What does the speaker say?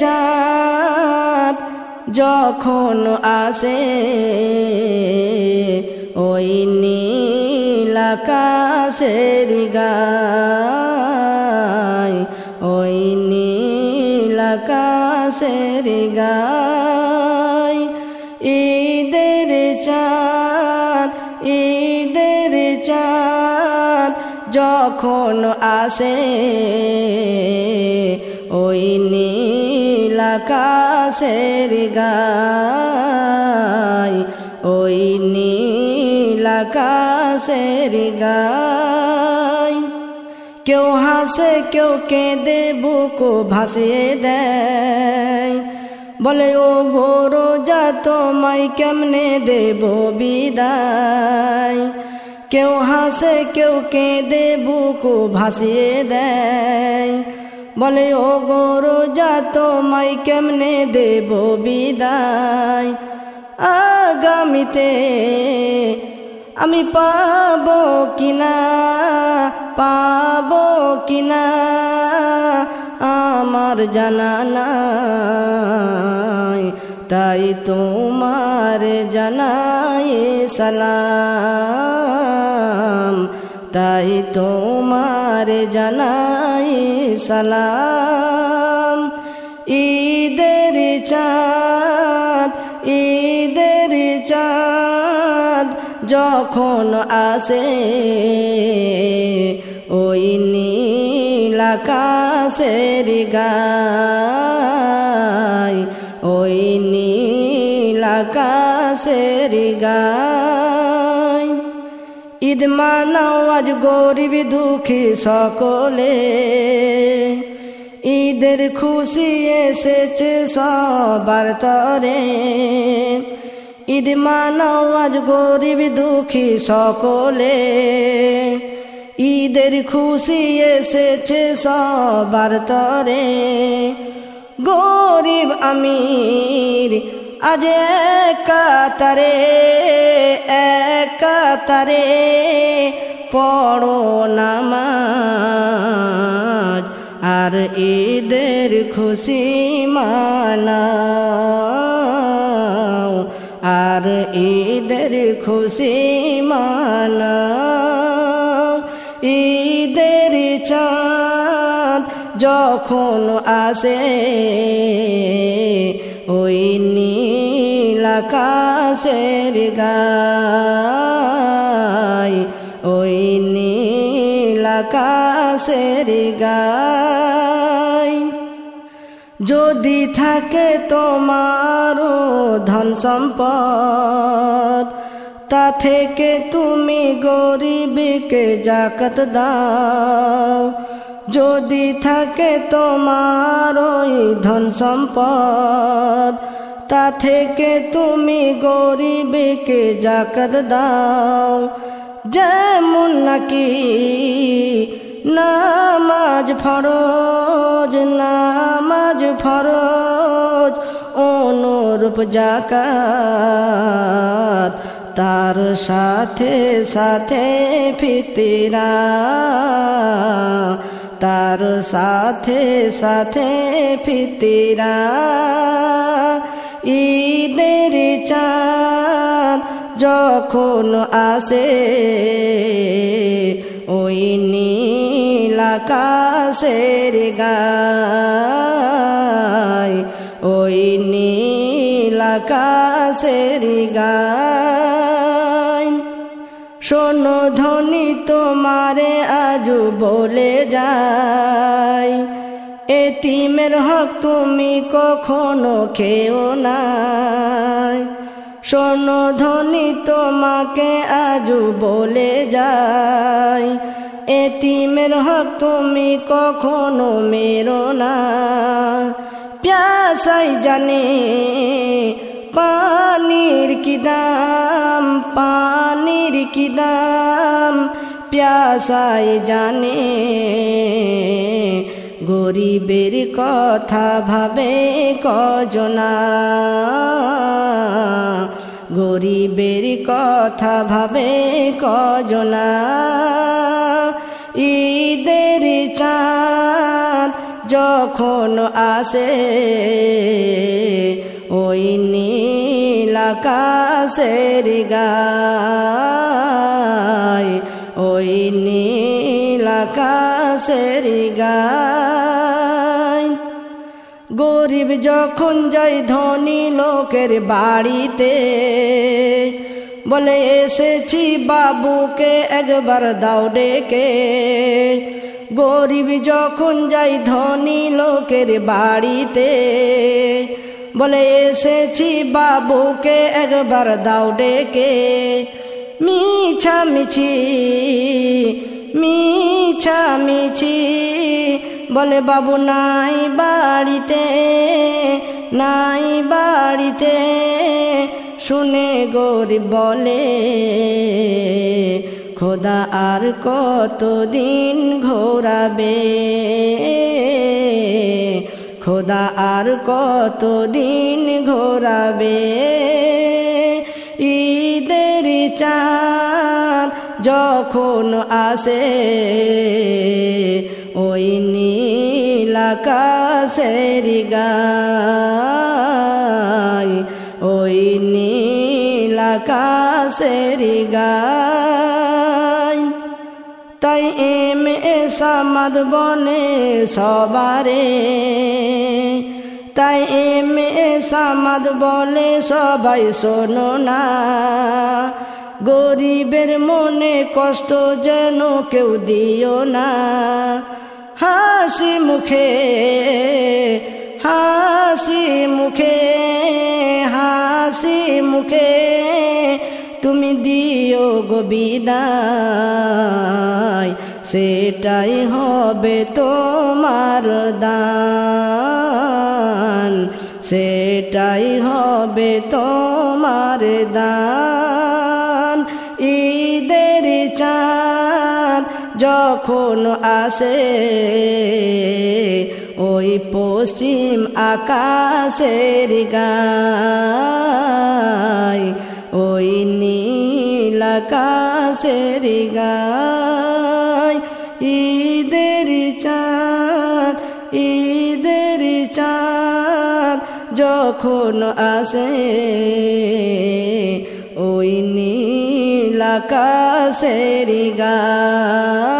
চাঁদ যখন আসে, ওই নীল আকাশের গায়, ওই নীল আকাশের গায়। ঈদের চাঁদ ঈদের চাঁদ যখন আসে আকাশের গায়, ওই নীল আকাশের গায়। কেউ হাসে, কেউ কেঁদে, বুকো ভাসিয়ে দেয়। বলে ও গোরো যা তোমায় কেমনে দেব বিদায়? কেউ হাসে, কেউ কেঁদে, বুকো ভাসিয়ে দেয়। বলে, ও গোরো, যা তোমায় কেমনে দেব বিদায়? আগামীতে আমি পাব কিনা? পাব কিনা? আমার জানা নাই, তাই তোমার জানাই সালাম। তাই তোমার জানাই সালাম। ঈদের চাঁদ ঈদের চাঁদ যখন আসে, ওই নীল আকাশের গায়, ওই নীল আকাশের গায়। ঈদ মানাও, আজ গরিব দুঃখী সকলে। ঈদের খুশি এসেছে সবার তরে। ঈদ মানাও, আজ গরিব দুঃখী সকলে। ঈদের খুশি এসেছে সবার তরে। গরিব আমির আজ একাতারে একাতারে পড়ো নামাজ, আর ঈদের খুশি মানাও, আর ঈদের খুশি মানাও। ঈদের চাঁদ যখন আসে আকাশের গায়, ওই নীল আকাশের গায়। যদি থাকে তোমারও ধন সম্পদ, তা থেকে তুমি গরিবকে জাকাত দাও। যদি থাকে তোমার ওই ধন সম্পদ তা থেকে তুমি গরিবকে জাকাত দাও। যেমন নাকি নামাজ ফরজ নামাজ ফরজ, অনুরূপ জাকাত। তার সাথে সাথে ফিতিরা, তার সাথে সাথে ফিতিরা। ঈদের চাঁদ যখন আসে, ওই নীল আকাশের গায়, ওই নীল আকাশের গায়। শোনো ধ্বনি তোমারে আজু বলে যায় এতিমের হক তুমি কখনো খেও নাই। শোনো ধ্বনি তোমাকে আজু বলে যায়। এতিমের হক তুমি কখনো মেরো না। প্যাসাই জানে পানির কি দাম, পানির কি দাম প্যাসাই জানে গরিবের কথা ভাবে কজনা। গরিবের কথা ভাবে কজনা। ঈদের চাঁদ যখন আসে, ওই নীল আকাশের গায়, ওই নীল আকাশের গায়। গরিব যখন যাই ধনী লোকের বাড়িতে, বলে এসেছি বাবুকে একবার দাও ডেকে। গরিব যখন যাই ধনী লোকের বাড়িতে, বলে এসেছি বাবুকে একবার দাও ডেকে। মিছা মিছি মিছা মিছি। বলে, বাবু, নাই বাড়িতে নাই বাড়িতে, শুনে গরিব বলে, খোদা আর কতদিন ঘোরাবে? খোদা আর কতদিন ঘোরাবে? ঈদের চাঁদ যখন আসে ওই নীল আকাশের গায়, ওই নীল আকাশের গায়। তাই এম এ সামাদ বলে সবারে, তাই এম এ সামাদ বলে সবাই শোনো না। গরিবের মনে কষ্ট যেন কেউ দিও না। হাসি মুখে হাসি মুখে হাসি মুখে তুমি দিও গো বিদায়। সেটাই হবে তোমার দান। সেটাই হবে তোমার দান। ঈদের চাঁদ যখন আসে, ওই পশ্চিম আকাশের গায়, ওই নীল আকাশের গায়, ঈদের চাঁদ ঈদের চাঁদ যখন আসে ওই নীল আকাশের গায়